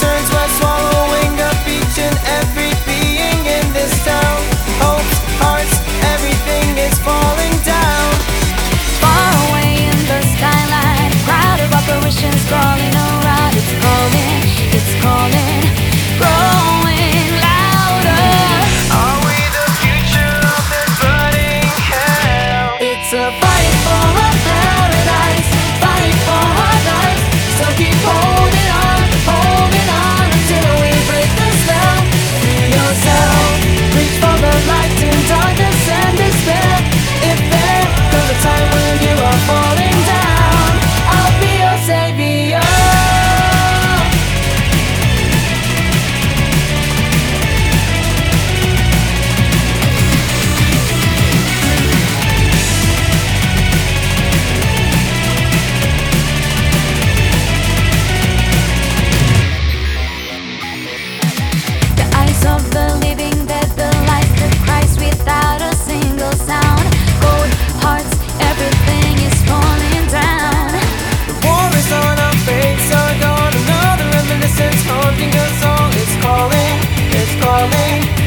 turns while swallowing up each and every being in this town. Hopes, hearts, everything is falling down. Far away in the skyline, crowd of apparitions crawling around. It's calling, it's calling, growing louder. Are we the future of this burning hell? It's a Because all is calling, it's calling.